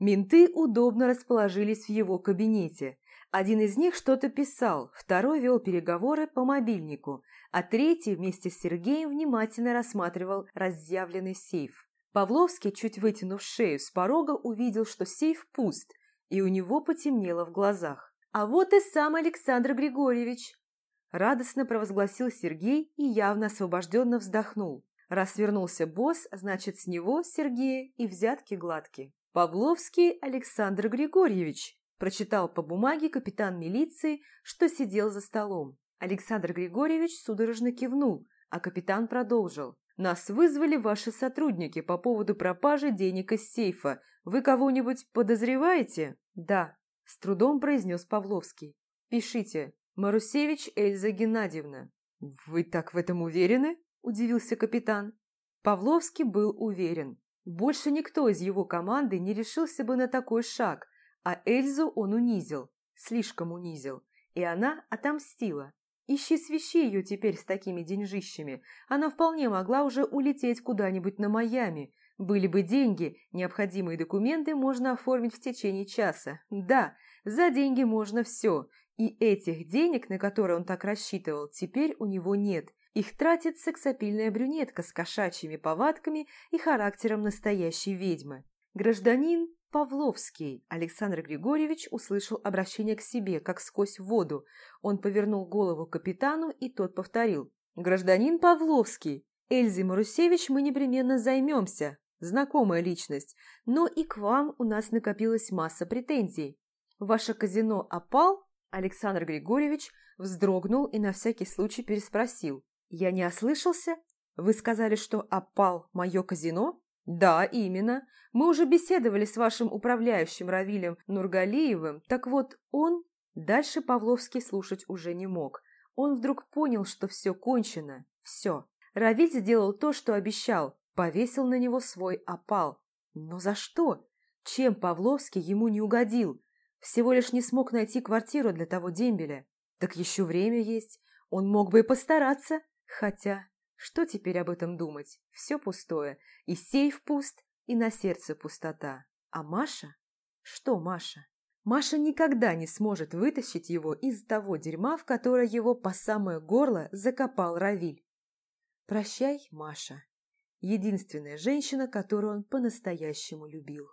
Менты удобно расположились в его кабинете. Один из них что-то писал, второй вел переговоры по мобильнику, а третий вместе с Сергеем внимательно рассматривал разъявленный сейф. Павловский, чуть вытянув шею с порога, увидел, что сейф пуст, и у него потемнело в глазах. «А вот и сам Александр Григорьевич!» Радостно провозгласил Сергей и явно освобожденно вздохнул. Раз вернулся босс, значит, с него, Сергея, и взятки гладкие. «Павловский Александр Григорьевич», прочитал по бумаге капитан милиции, что сидел за столом. Александр Григорьевич судорожно кивнул, а капитан продолжил. «Нас вызвали ваши сотрудники по поводу пропажи денег из сейфа. Вы кого-нибудь подозреваете?» «Да», – с трудом произнес Павловский. «Пишите. Марусевич Эльза Геннадьевна». «Вы так в этом уверены?» – удивился капитан. Павловский был уверен. Больше никто из его команды не решился бы на такой шаг, а Эльзу он унизил, слишком унизил, и она отомстила. Ищи свищи ее теперь с такими деньжищами, она вполне могла уже улететь куда-нибудь на Майами. Были бы деньги, необходимые документы можно оформить в течение часа. Да, за деньги можно все, и этих денег, на которые он так рассчитывал, теперь у него нет, их тратит сексапильная брюнетка с кошачьими повадками и характером настоящей ведьмы. Гражданин Павловский Александр Григорьевич услышал обращение к себе, как сквозь воду. Он повернул голову капитану, и тот повторил. «Гражданин Павловский, Эльзе Марусевич мы непременно займемся. Знакомая личность. Но и к вам у нас накопилась масса претензий. Ваше казино опал?» Александр Григорьевич вздрогнул и на всякий случай переспросил. «Я не ослышался? Вы сказали, что опал мое казино?» «Да, именно. Мы уже беседовали с вашим управляющим Равилем Нургалиевым. Так вот, он...» Дальше Павловский слушать уже не мог. Он вдруг понял, что все кончено. Все. Равиль сделал то, что обещал. Повесил на него свой опал. Но за что? Чем Павловский ему не угодил? Всего лишь не смог найти квартиру для того дембеля. Так еще время есть. Он мог бы и постараться. Хотя, что теперь об этом думать? Все пустое. И сейф пуст, и на сердце пустота. А Маша? Что Маша? Маша никогда не сможет вытащить его из того дерьма, в которое его по самое горло закопал Равиль. Прощай, Маша. Единственная женщина, которую он по-настоящему любил.